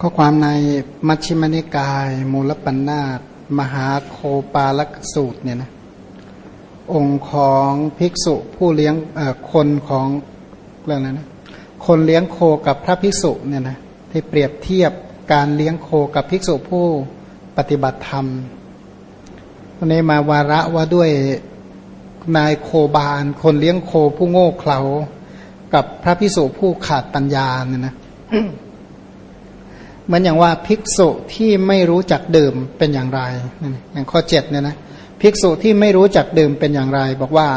ข้อความในมัชฌิมนิกาย มูลปัญนาตมหาโคปาลกสูตรเนี่ยนะองค์ของภิกษุผู้เลี้ยงคนของเรื่องนั้นนะคนเลี้ยงโคกับพระภิกษุเนี่ยนะที่เปรียบเทียบการเลี้ยงโคกับภิกษุผู้ปฏิบัติธรรมวันนี้มาวาระว่าด้วยนายโคบาล คนเลี้ยงโคผู้โง่เขลากับพระภิกษุผู้ขาดปัญญาเนี่ยนะ เหมือนอย่างว่าภิกษุที่ไม่รู้จักดื่มเป็นอย่างไร อย่างข้อเจ็ดเนี่ยนะภิกษุที่ไม่รู้จักดื่มเป็นอย่างไร บอกว่า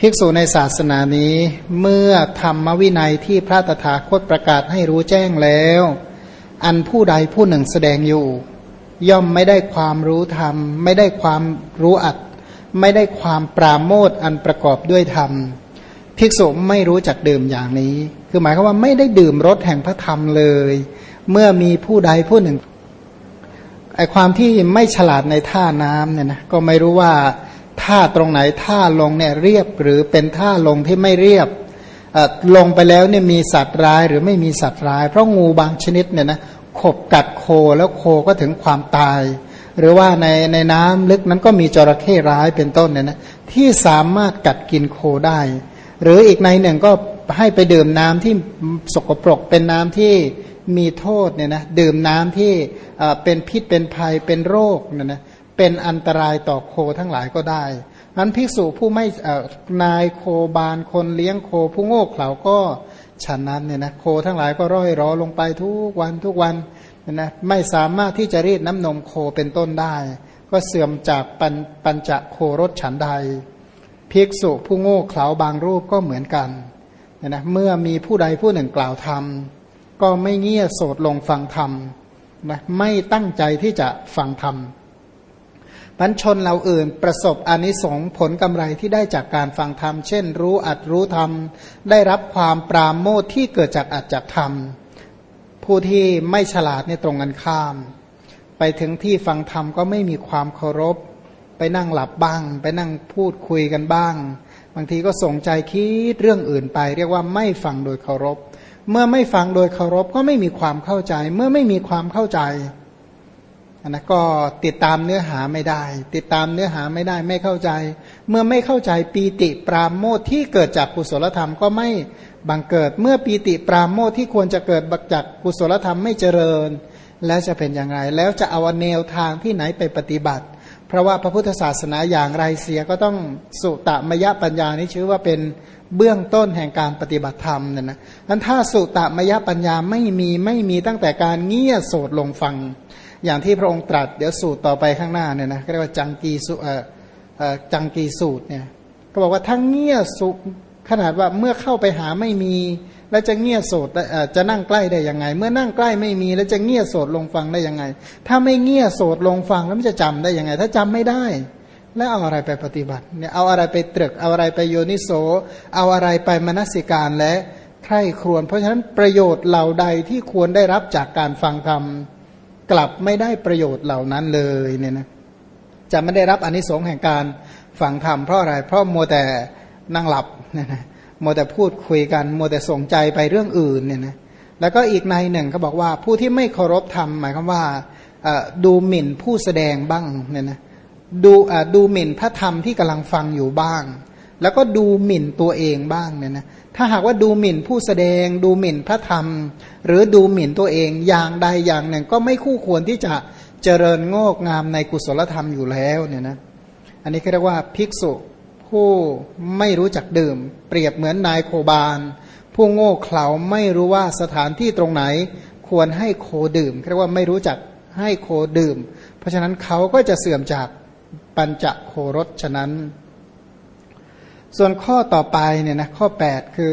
ภิกษุในศาสนานี้เมื่อธรรมวินัยที่พระตถาคตประกาศให้รู้แจ้งแล้ว อันผู้ใดผู้หนึ่งแสดงอยู่ ย่อมไม่ได้ความรู้ธรรม ไม่ได้ความรู้อัดไม่ได้ความปราโมทอันประกอบด้วยธรรม ภิกษุไม่รู้จักดื่มอย่างนี้ คือหมายความว่าไม่ได้ดื่มรสแห่งพระธรรมเลย เมื่อมีผู้ใดผู้หนึ่งไอความที่ไม่ฉลาดในท่าน้ำเนี่ยนะก็ไม่รู้ว่าท่าตรงไหนท่าลงเนี่ยเรียบหรือเป็นท่าลงที่ไม่เรียบลงไปแล้วเนี่ยมีสัตว์ร้ายหรือไม่มีสัตว์ร้าย เพราะงูบางชนิดเนี่ยนะขบกัดโคแล้วโคก็ถึงความตาย หรือว่าในในน้ำลึกนั้นก็มีจระเข้ร้ายเป็นต้นเนี่ยนะที่สามารถกัดกินโคได้ หรืออีกในหนึ่งก็ให้ไปดื่มน้ำที่สกปรกเป็นน้ำที่ มีโทษเนี่ยนะดื่มน้ำที่เป็นพิษเป็นภัยเป็นโรคเนี่ยนะเป็นอันตรายต่อโคทั้งหลายก็ได้นั้นภิกษุผู้ไม่นายโคบาลคนเลี้ยงโคผู้โง่เขลาก็ฉันนั้นเนี่ยนะโคทั้งหลายก็ร่อยรอลงไปทุกวันทุกวันเนี่ยนะไม่สามารถที่จะรีดน้ำนมโคเป็นต้นได้ ก็เสื่อมจากปัญปญจโครถฉันใดภิกษุผู้โง่เขลาบางรูปก็เหมือนกันเนี่ยนะเมื่อมีผู้ใดผู้หนึ่งกล่าวธรรม ก็ไม่เงี่ยโสดลงฟังธรรมนะไม่ตั้งใจที่จะฟังธรรมพันชนเราอื่นประสบอนิสงผลกำไรที่ได้จากการฟังธรรม เช่น รู้อัดรู้ธรรม ได้รับความปราโมทที่เกิดจากอัดจากธรรม ผู้ที่ไม่ฉลาดในตรงกันข้าม ไปถึงที่ฟังธรรมก็ไม่มีความเคารพ ไปนั่งหลับบ้าง ไปนั่งพูดคุยกันบ้าง บางทีก็สงใจคิดเรื่องอื่นไป เรียกว่าไม่ฟังโดยเคารพ เมื่อไม่ฟังโดยเคารพก็ไม่มีความเข้าใจ เมื่อไม่มีความเข้าใจนนะก็ติดตามเนื้อหาไม่ได้ ติดตามเนื้อหาไม่ได้ไม่เข้าใจ เมื่อไม่เข้าใจปีติปราโมทที่เกิดจากกุศลธรรมก็ไม่บังเกิด เมื่อปีติปราโมทที่ควรจะเกิดบักจากกุศลธรรมไม่เจริญ แล้วจะเป็นอย่างไร แล้วจะเอาแนวทางที่ไหนไปปฏิบัติ เพราะว่าพระพุทธศาสนาอย่างไรเสียก็ต้องสุตมยปัญญานี้ชื่อว่าเป็น เบื้องต้นแห่งการปฏิบัติธรรมเนี่ยนะนั้นถ้าสุตมยปัญญาไม่มีไม่มีตั้งแต่การเงี่ยโสดลงฟัง อย่างที่พระองค์ตรัส เดี๋ยวสูตรต่อไปข้างหน้าเนี่ยนะเรียกว่าจังกีสุเอ่อจังกีสูตรเนี่ยก็บอกว่าทั้งเงี่ยสุขนาดว่าเมื่อเข้าไปหาไม่มี แล้วจะเงี่ยโสดจะนั่งใกล้ได้ยังไง เมื่อนั่งใกล้ไม่มี แล้วจะเงี่ยโสดลงฟังได้ยังไง ถ้าไม่เงี่ยโสดลงฟังแล้วมันจะจำได้ยังไง ถ้าจำไม่ได้ แล้วเอาอะไรไปปฏิบัติเนี่ยเอาอะไรไปตรึกเอาอะไรไปโยนิโส เอาอะไรไปมนสิการและใคร่ครวญเพราะฉะนั้นประโยชน์เหล่าใดที่ควรได้รับจากการฟังธรรมกลับไม่ได้ประโยชน์เหล่านั้นเลยเนี่ยนะจะไม่ได้รับอนนิสงส์แห่งการฟังธรรมเพราะอะไรเพราะมัวแต่นั่งหลับเนี่ยนะมัวแต่พูดคุยกันมัวแต่ส่งใจไปเรื่องอื่นเนี่ยนะแล้วก็อีกในหนึ่งเขาบอกว่าผู้ที่ไม่เคารพธรรมหมายความว่าดูหมิ่นผู้แสดงบ้างเนี่ยนะ ดูดูหมิ่นพระธรรมที่กำลังฟังอยู่บ้าง แล้วก็ดูหมิ่นตัวเองบ้างเนี่ยนะถ้าหากว่าดูหมิ่นผู้แสดง ดูหมิ่นพระธรรม หรือดูหมิ่นตัวเองอย่างใดอย่างหนึ่ง ก็ไม่คู่ควรที่จะเจริญงอกงามในกุศลธรรมอยู่แล้วเนี่ยนะอันนี้เรียกว่าภิกษุผู้ไม่รู้จักดื่ม เปรียบเหมือนนายโคบาล ผู้โง่เขลาไม่รู้ว่าสถานที่ตรงไหนควรให้โคดื่มเรียกว่าไม่รู้จักให้โคดื่ม เพราะฉะนั้นเขาก็จะเสื่อมจาก ปัญจโครสฉะนั้น ส่วนข้อต่อไปเนี่ยนะข้อ 8 คือ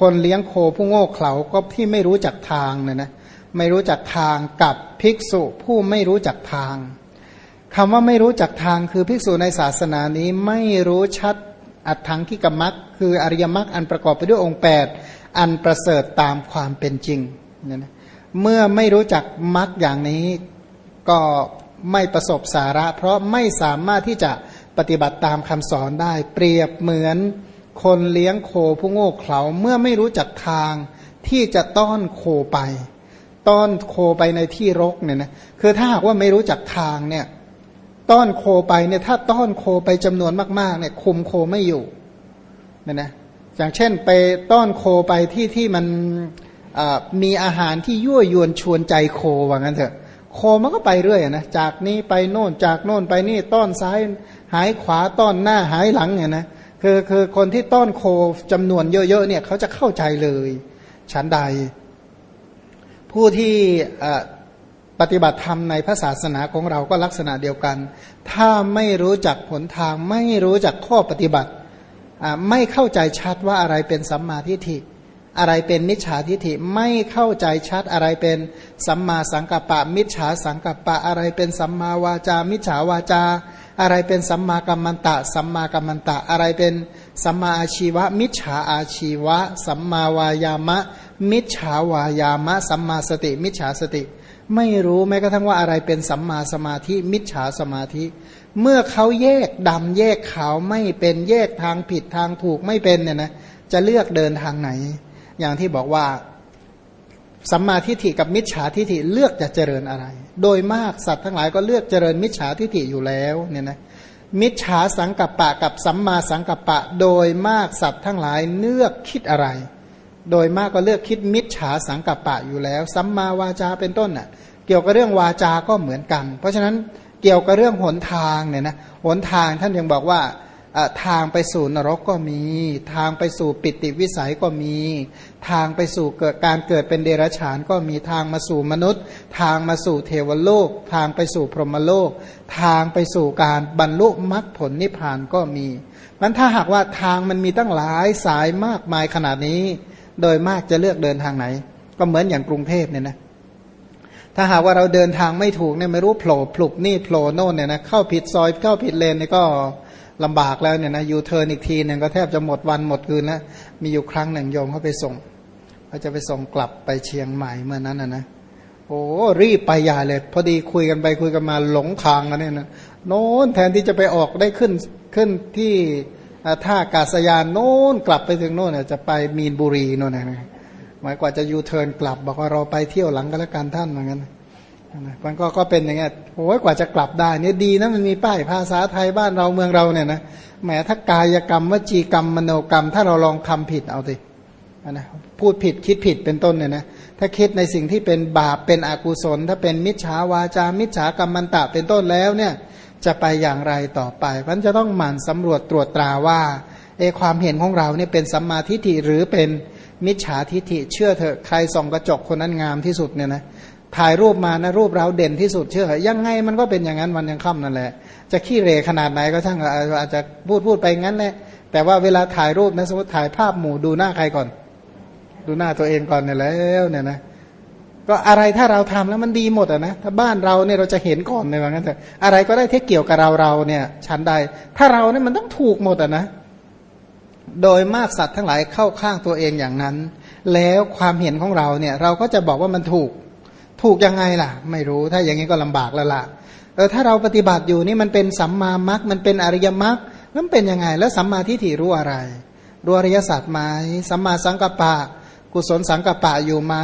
คนเลี้ยงโคผู้โง่เขลาก็ที่ไม่รู้จักทางเนี่ยนะไม่รู้จักทางกับภิกษุผู้ไม่รู้จักทางคำว่าไม่รู้จักทางคือภิกษุในศาสนานี้ไม่รู้ชัดอัตถังกิกมักคืออริยมรรคอันประกอบไปด้วยองค์ 8 อันประเสริฐตามความเป็นจริงเนี่ยนะเมื่อไม่รู้จักมรรคอย่างนี้ก็ ไม่ประสบสาระ เพราะไม่สามารถที่จะปฏิบัติตามคำสอนได้ เปรียบเหมือนคนเลี้ยงโคผู้โง่เขลาเมื่อไม่รู้จักทางที่จะต้อนโคไป ต้อนโคไปในที่รกเนี่ยนะคือถ้าหากว่าไม่รู้จักทางเนี่ยต้อนโคไปเนี่ยถ้าต้อนโคไปจำนวนมากๆเนี่ยคุมโคไม่อยู่เนี่ยนะอย่างเช่นไปต้อนโคไปที่ที่มันมีอาหารที่ยั่วยวนชวนใจโคว่างั้นเถอะ โคมันก็ไปเรื่อยนะจากนี้ไปโน่นจากโน่นไปนี่ต้อนซ้ายหายขวาต้อนหน้าหายหลังเนี่ยนะคือคือคนที่ต้อนโคจำนวนเยอะๆเนี่ยเขาจะเข้าใจเลยฉันใด ผู้ที่ปฏิบัติธรรมในพระศาสนาของเราก็ลักษณะเดียวกัน ถ้าไม่รู้จักผลทางไม่รู้จักข้อปฏิบัติไม่เข้าใจชัดว่าอะไรเป็นสัมมาทิฏฐิ อะไรเป็นมิจฉาทิฏฐิไม่เข้าใจชัดอะไรเป็นสัมมาสังกัปปะ มิจฉาสังกัปปะ อะไรเป็นสัมมาวาจา มิจฉาวาจา อะไรเป็นสัมมากัมมันตะ สัมมากัมมันตะ อะไรเป็นสัมมาอาชีวะ มิจฉาอาชีวะ สัมมาวายามะ มิจฉาวายามะ สัมมาสติ มิจฉาสติ ไม่รู้แม้กระทั่งว่าอะไรเป็นสัมมาสมาธิ มิจฉาสมาธิ เมื่อเขาแยกดำแยกขาวไม่เป็นแยกทางผิดทางถูกไม่เป็นเนี่ยนะจะเลือกเดินทางไหน อย่างที่บอกว่าสัมมาทิฏฐิกับมิจฉาทิฏฐิเลือกจะเจริญอะไร โดยมากสัตว์ทั้งหลายก็เลือกเจริญมิจฉาทิฏฐิอยู่แล้วเนี่ยนะมิจฉาสังกัปปะกับสัมมาสังกัปปะ โดยมากสัตว์ทั้งหลายเลือกคิดอะไร โดยมากก็เลือกคิดมิจฉาสังกัปปะอยู่แล้ว สัมมาวาจาเป็นต้นน่ะ เกี่ยวกับเรื่องวาจาก็เหมือนกัน เพราะฉะนั้นเกี่ยวกับเรื่องหนทางเนี่ยนะหนทางท่านยังบอกว่า ทางไปสู่นรกก็มี ทางไปสู่ปิติวิสัยก็มี ทางไปสู่เกิดการเกิดเป็นเดรัจฉานก็มีทางมาสู่มนุษย์ ทางมาสู่เทวโลก ทางไปสู่พรหมโลก ทางไปสู่การบรรลุมรรคผลนิพพานก็มีมันถ้าหากว่าทางมันมีตั้งหลายสายมากมายขนาดนี้ โดยมากจะเลือกเดินทางไหน ก็เหมือนอย่างกรุงเทพเนี่ยนะถ้าหากว่าเราเดินทางไม่ถูกเนี่ยไม่รู้โผล่ปลุกนี่โผล่โน่นเนี่ยนะเข้าผิดซอยเข้าผิดเลนเนี่ยก็ ลำบากแล้วเนี่ยนะยูเทิร์นอีกทีหนึ่งก็แทบจะหมดวันหมดคืนแล้วมีอยู่ครั้งหนึ่งโยมเขาไปส่งเขาจะไปส่งกลับไปเชียงใหม่เมื่อนั้นนะนะโอ้รีบไปใหญ่เลย พอดีคุยกันไปคุยกันมาหลงทางกันเนี่ยนะโน้นแทนที่จะไปออกได้ขึ้นขึ้นที่ท่าอากาศยานโน้นกลับไปถึงโน่นจะไปมีนบุรีโน่นนะหมายกว่าจะยูเทิร์นกลับบอกว่าเราไปเที่ยวหลังกันแล้วกันท่านเหมือนกัน มันก็ก็เป็นอย่างเงี้ยโอ้ยกว่าจะกลับได้เนี่ยดีนะมันมีป้ายภาษาไทยบ้านเราเมืองเราเนี่ยนะแหมถ้ากายกรรมวจีกรรมมโนกรรม ถ้าเราลองทำผิดเอาสินะพูดผิดคิดผิดเป็นต้นเนี่ยนะถ้าคิดในสิ่งที่เป็นบาปเป็นอกุศล ถ้าเป็นมิจฉาวาจา มิจฉากรรมมันตะเป็นต้นแล้วเนี่ยจะไปอย่างไรต่อไปมันจะต้องหมั่นสำรวจตรวจตราว่าเอความเห็นของเราเนี่ยเป็นสัมมาทิฏฐิหรือเป็นมิจฉาทิฏฐิเชื่อเถอะใครส่องกระจกคนนั้นงามที่สุดเนี่ยนะ ถ่ายรูปมานะรูปเราเด่นที่สุดเชื่อ ยังไงมันก็เป็นอย่างนั้นวันยังค่ำนั่นแหละ จะขี้เรขนาดไหนก็ช่างอาจจะพูดพูดไปงั้นแหละแต่ว่าเวลาถ่ายรูปนะสมมติถ่ายภาพหมู่ดูหน้าใครก่อน ดูหน้าตัวเองก่อนเนี่ยแล้วเนี่ยนะก็อะไรถ้าเราทำแล้วมันดีหมดอะนะถ้าบ้านเราเนี่ยเราจะเห็นก่อนในว่างั้นแต่อะไรก็ได้ที่เกี่ยวกับเราเราเนี่ยชั้นใด ถ้าเราเนี่ยมันต้องถูกหมดอะนะ โดยมากสัตว์ทั้งหลายเข้าข้างตัวเองอย่างนั้น แล้วความเห็นของเราเนี่ย เราก็จะบอกว่ามันถูก ถูกยังไงล่ะ ไม่รู้ถ้าอย่างนี้ก็ลำบากแล้วล่ะเออถ้าเราปฏิบัติอยู่นี่มันเป็นสัมมามัคมันเป็นอริยมัคนั่นเป็นยังไง แล้วสัมมาทิฏฐิรู้อะไรรู้อริยสัจไหมสัมมาสังกัปปะ กุศลสังกัปปะอยู่ไหม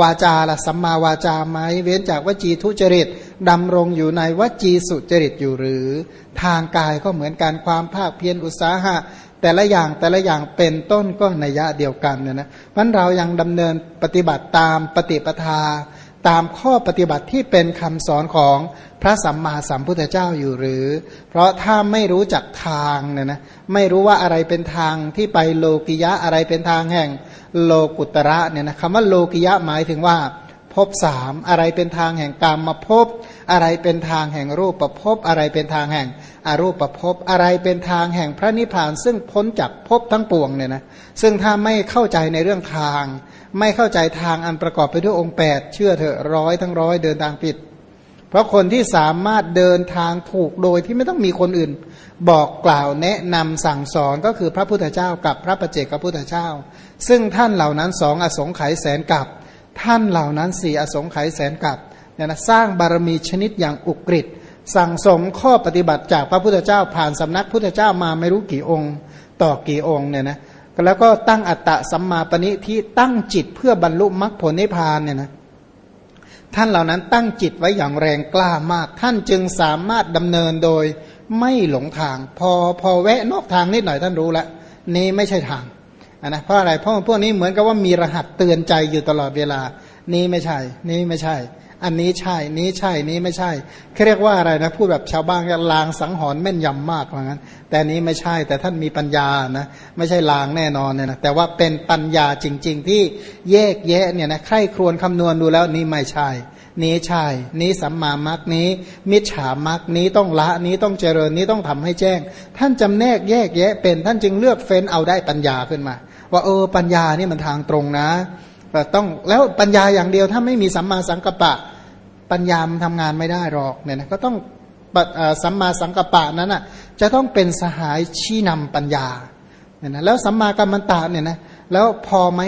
วาจาละสัมมาวาจาไหมเว้นจากวจีทุจริตดำรงอยู่ในวจีสุจริตอยู่หรือ ทางกายก็เหมือนการความภาคเพียรอุตสาหะ แต่ละอย่างแต่ละอย่างเป็นต้นก็ในยะเดียวกันเนี่ยนะมันเรายังดำเนินปฏิบัติตามปฏิปทา ตามข้อปฏิบัติที่เป็นคำสอนของพระสัมมาสัมพุทธเจ้าอยู่หรือ เพราะถ้าไม่รู้จักทางเนี่ยนะไม่รู้ว่าอะไรเป็นทางที่ไปโลกิยะอะไรเป็นทางแห่งโลกุตระเนี่ยนะคำว่าโลกิยะหมายถึงว่าพบสามอะไรเป็นทางแห่งกรรมมาพบอะไรเป็นทางแห่งรูปประพบอะไรเป็นทางแห่งอรูปประพบอะไรเป็นทางแห่งพระนิพพาน ซึ่งพ้นจากภพทั้งปวงเนี่ยนะซึ่งถ้าไม่เข้าใจในเรื่องทาง ไม่เข้าใจทางอันประกอบไปด้วยองค์ 8 เชื่อเถอะร้อยทั้งร้อยเดินทางผิด เพราะคนที่สามารถเดินทางถูกโดยที่ไม่ต้องมีคนอื่น บอกกล่าวแนะนำสั่งสอนก็คือพระพุทธเจ้ากับพระประเจกพระพุทธเจ้า ซึ่งท่านเหล่านั้นสองอสงไขยแสนกับ ท่านเหล่านั้นสี่อสงไขยแสนกับเนี่ยนะสร้างบารมีชนิดอย่างอุกฤษสั่งสมข้อปฏิบัติจากพระพุทธเจ้าผ่านสำนักพุทธเจ้ามาไม่รู้กี่องค์ ต่อกี่องค์เนี่ยนะ แล้วก็ตั้งอัตตะสัมมาปณิที่ตั้งจิตเพื่อบรรลุมรรคผลนิพพานเนี่ยนะท่านเหล่านั้นตั้งจิตไว้อย่างแรงกล้ามาก ท่านจึงสามารถดำเนินโดยไม่หลงทาง พอพอแวะนอกทางนิดหน่อยท่านรู้แล้วนี่ไม่ใช่ทางนะเพราะอะไรเพราะพวกนี้เหมือนกับว่ามีรหัสเตือนใจอยู่ตลอดเวลา นี้ไม่ใช่ นี้ไม่ใช่ อันนี้ใช่ นี้ใช่ นี้ไม่ใช่เขาเรียกว่าอะไรนะ พูดแบบชาวบ้านก็ลางสังหรณ์แม่นยำมากเหมือนกันแต่นี้ไม่ใช่ แต่ท่านมีปัญญานะ ไม่ใช่ลางแน่นอนเนี่ยนะ แต่ว่าเป็นปัญญาจริง ๆ ที่แยกแยะเนี่ยนะ ใครครวญคำนวณดูแล้วนี่ไม่ใช่ นี้ใช่ นี้สัมมามักนี้ มิจฉามักนี้ต้องละ นี้ต้องเจริญ นี้ต้องทำให้แจ้ง ท่านจำแนกแยกแยะเป็น ท่านจึงเลือกเฟ้นเอาได้ปัญญาขึ้นมา ว่าเออปัญญานี่มันทางตรงนะ ต้องแล้วปัญญาอย่างเดียวถ้าไม่มีสัมมาสังกัปปะ ปัญญามันทำงานไม่ได้หรอกเนี่ยนะก็ต้องสัมมาสังกัปปะนั้นอะจะต้องเป็นสหายชี้นำปัญญาเนี่ยนะแล้วสัมมากัมมันตะเนี่ยนะแล้วพอไหม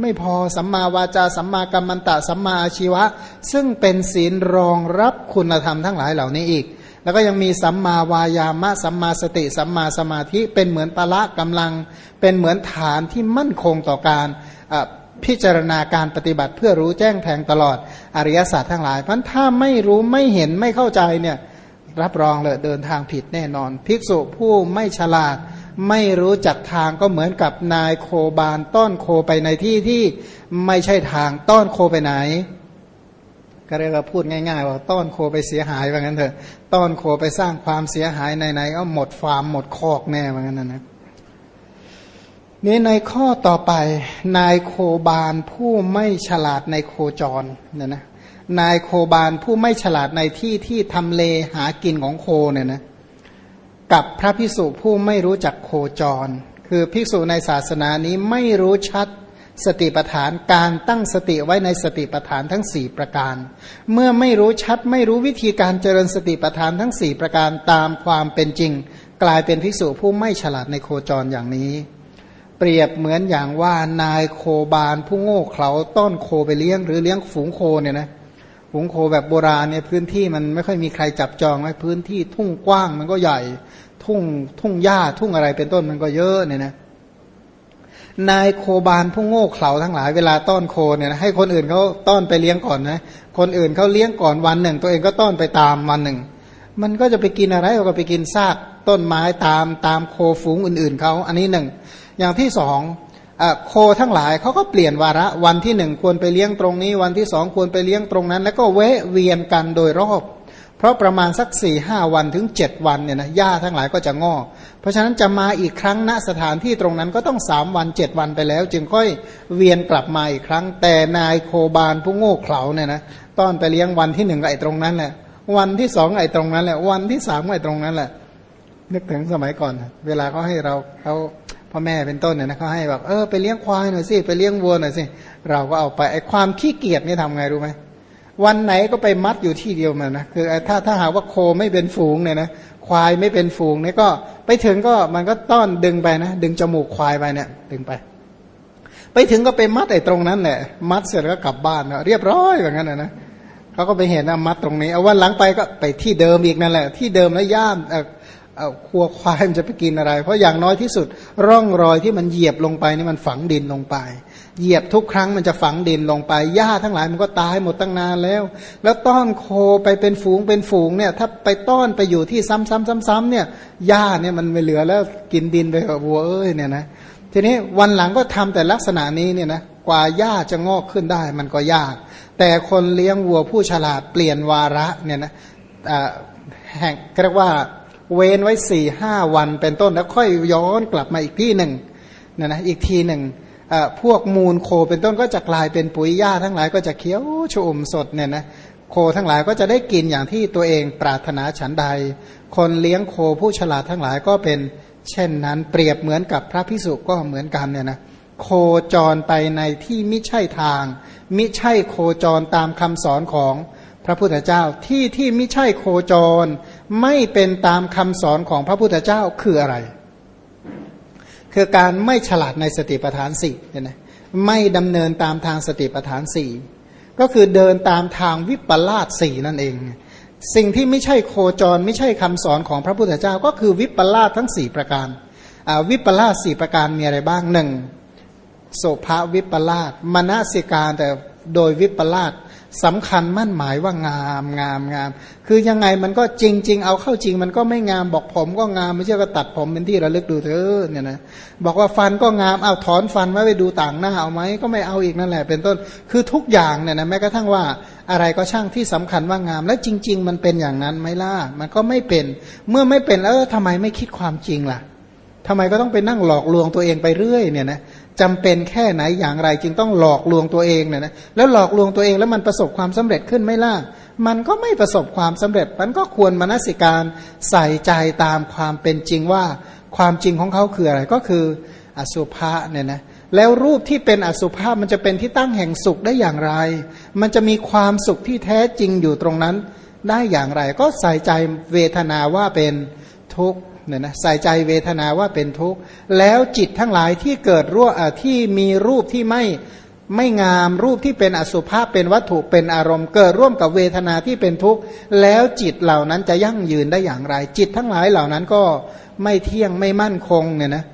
ไม่พอสัมมาวาจาสัมมากัมมันตะสัมมาอาชีวะ ซึ่งเป็นศีลรองรับคุณธรรมทั้งหลายเหล่านี้อีก แล้วก็ยังมีสัมมาวายามะสัมมาสติ สัมมาสมาธิเป็นเหมือนปละกำลัง เป็นเหมือนฐานที่มั่นคงต่อการพิจารณาการปฏิบัติเพื่อรู้แจ้งแทงตลอดอริยศาสตร์ทั้งหลายเพราะถ้าไม่รู้ไม่เห็นไม่เข้าใจเนี่ยรับรองเลยเดินทางผิดแน่นอน ภิกษุผู้ไม่ฉลาด ไม่รู้จักทางก็เหมือนกับนายโคบานต้อนโคไปในที่ที่ไม่ใช่ทางต้อนโคไปไหน ก็เรียกว่าพูดง่ายๆว่าต้อนโคไปเสียหายว่างั้นเถอะต้อนโคไปสร้างความเสียหายในๆก็หมดฟาร์มหมดคอกแน่ว่างั้นนะนี่ในข้อต่อไปนายโคบานผู้ไม่ฉลาดในโคจรเนี่ยนะนายโคบานผู้ไม่ฉลาดในที่ที่ทำเลหากินของโคเนี่ยนะกับพระพิสุผู้ไม่รู้จักโคจร คือภิกษุในศาสนานี้ไม่รู้ชัด สติปัฏฐานการตั้งสติไว้ในสติปัฏฐานทั้ง 4 ประการ เมื่อไม่รู้ชัดไม่รู้วิธีการเจริญสติปัฏฐานทั้ง 4 ประการตามความเป็นจริง กลายเป็นภิกษุผู้ไม่ฉลาดในโคจรอย่างนี้ เปรียบเหมือนอย่างว่านายโคบาลผู้โง่เขลาต้อนโคไปเลี้ยง หรือเลี้ยงฝูงโคเนี่ยนะฝูงโคแบบโบราณเนี่ยพื้นที่มันไม่ค่อยมีใครจับจองไว้พื้นที่ทุ่งกว้างมันก็ใหญ่ ทุ่งทุ่งหญ้าทุ่งอะไรเป็นต้นมันก็เยอะเนี่ยนะ นายโคบานผู้โง่เขลาทั้งหลายเวลาต้อนโคเนี่ยนะให้คนอื่นเขาต้อนไปเลี้ยงก่อนนะคนอื่นเขาเลี้ยงก่อนวันหนึ่ง ตัวเองก็ต้อนไปตามวันหนึ่ง มันก็จะไปกินอะไรก็ไปกินซากต้นไม้ตามตามโคฝูงอื่นๆเขาอันนี้หนึ่งอย่างที่สองโคทั้งหลายเขาก็เปลี่ยนวาระวันที่หนึ่งควรไปเลี้ยงตรงนี้ วันที่สองควรไปเลี้ยงตรงนั้น แล้วก็เวะเวียนกันโดยรอบ เพราะประมาณสักสี่ห้าวันถึงเจ็ดวันเนี่ยนะหญ้าทั้งหลายก็จะงอก เพราะฉะนั้นจะมาอีกครั้งณสถานที่ตรงนั้นก็ต้องสามวันเจ็ดวันไปแล้ว จึงค่อยเวียนกลับมาอีกครั้ง แต่นายโคบานผู้โง่เขลาเนี่ยนะต้อนไปเลี้ยงวันที่หนึ่งไอ้ตรงนั้นแหละวันที่สองไอ้ตรงนั้นแหละวันที่สามไอ้ตรงนั้นแหละ นึกถึงสมัยก่อน เวลาเขาให้เราเขาพ่อแม่เป็นต้นเนี่ยนะเขาให้แบบเออไปเลี้ยงควายหน่อยสิไปเลี้ยงวัวหน่อยสิเราก็เอาไปไอ้ความขี้เกียจนี่ทำไงรู้ไหม วันไหนก็ไปมัดอยู่ที่เดียวมันนะคือถ้าถ้าหากว่าโคไม่เป็นฝูงเนี่ยนะควายไม่เป็นฝูงเนี่ยก็ไปถึงก็มันก็ต้อนดึงไปนะดึงจมูกควายไปเนี่ยดึงไป ไปถึงก็ไปมัดไอ้ตรงนั้นแหละมัดเสร็จก็กลับบ้านเรียบร้อยแบบนั้นนะเขาก็ไปเห็นนะมัดตรงนี้ เอาวันหลังไปก็ไปที่เดิมอีกนั่นแหละ ที่เดิมแล้วย่าม ครัวควายมันจะไปกินอะไร เพราะอย่างน้อยที่สุด ร่องรอยที่มันเหยียบลงไปนี่มันฝังดินลงไป เหยียบทุกครั้งมันจะฝังดินลงไปหญ้าทั้งหลายมันก็ตายหมดตั้งนานแล้ว แล้วต้อนโคไปเป็นฝูงเป็นฝูงเนี่ย ถ้าไปต้อนไปอยู่ที่ซ้ำๆๆๆเนี่ยหญ้าเนี่ยมันไม่เหลือแล้วกินดินไปกับวัวเอ้ยเนี่ยนะทีนี้วันหลังก็ทำแต่ลักษณะนี้เนี่ยนะกว่าหญ้าจะงอกขึ้นได้มันก็ยาก แต่คนเลี้ยงวัวผู้ฉลาดเปลี่ยนวาระเนี่ยนะแห่งเรียกว่า เว้นไว้สี่ห้าวันเป็นต้นแล้วค่อยย้อนกลับมาอีกที่หนึ่งนะนะอีกทีหนึ่งพวกมูลโคเป็นต้นก็จะกลายเป็นปุ๋ยหญ้าทั้งหลายก็จะเคี้ยวชุ่มสดเนี่ยนะโคทั้งหลายก็จะได้กินอย่างที่ตัวเองปรารถนาฉันใด คนเลี้ยงโคผู้ฉลาดทั้งหลายก็เป็น เช่นนั้นเปรียบเหมือนกับพระพิสุก็เหมือนกันเนี่ยนะโคจรไปในที่มิใช่ทาง มิใช่โคจรตามคำสอนของ พระพุทธเจ้าที่ที่ไมิใช่โคจร ไม่เป็นตามคำสอนของพระพุทธเจ้าคืออะไร คือการไม่ฉลาดในสติปัฏฐานสี่เนี่ยนะไม่ดำเนินตามทางสติปัฏฐานสี่ก็คือเดินตามทางวิปลาสสี่นั่นเอง สิ่งที่ไม่ใช่โคจร ไม่ใช่คำสอนของพระพุทธเจ้าก็คือวิปลาสทั้งสี่ประการวิปลาสสี่ประการมีอะไรบ้างหนึ่งโสภาวิปลาสมณสิการแต่โดยวิปลาส สำคัญมั่นหมายว่างามงามงาม คือยังไงมันก็จริงจริงเอาเข้าจริง มันก็ไม่งามบอกผมก็งามไม่เชื่อก็ตัดผมเป็นที่ระลึกดูเถอะเนี่ยนะบอกว่าฟันก็งามเอาถอนฟันไว้ไปดูต่างหน้าเอาไหมก็ไม่เอาอีกนั่นแหละ เป็นต้นคือทุกอย่างเนี่ยนะแม้กระทั่งว่าอะไรก็ช่างที่สำคัญว่างาม และจริง ๆ มันเป็นอย่างนั้นไหมล่ะมันก็ไม่เป็น เมื่อไม่เป็นแล้วทำไมไม่คิดความจริงล่ะทำไมก็ต้องไปนั่งหลอกลวงตัวเองไปเรื่อยเนี่ยนะ จำเป็นแค่ไหนอย่างไร จึงต้องหลอกลวงตัวเองเนี่ยนะแล้วหลอกลวงตัวเองแล้วมันประสบความสำเร็จขึ้นไม่ล่ะมันก็ไม่ประสบความสำเร็จ มันก็ควรมนสิการใส่ใจตามความเป็นจริงว่าความจริงของเขาคืออะไรก็คืออสุภะเนี่ยนะแล้วรูปที่เป็นอสุภะมันจะเป็นที่ตั้งแห่งสุขได้อย่างไร มันจะมีความสุขที่แท้จริงอยู่ตรงนั้น ได้อย่างไร ก็ใส่ใจเวทนาว่าเป็นทุกข์ เนี่ยนะใส่ใจเวทนาว่าเป็นทุกข์ แล้วจิตทั้งหลายที่เกิดรั่วที่มีรูปที่ไม่ไม่งามรูปที่เป็นอสุภาพเป็นวัตถุเป็นอารมณ์เกิดร่วมกับเวทนาที่เป็นทุกข์ แล้วจิตเหล่านั้นจะยั่งยืนได้อย่างไร จิตทั้งหลายเหล่านั้นก็ไม่เที่ยงไม่มั่นคงเนี่ยนะเ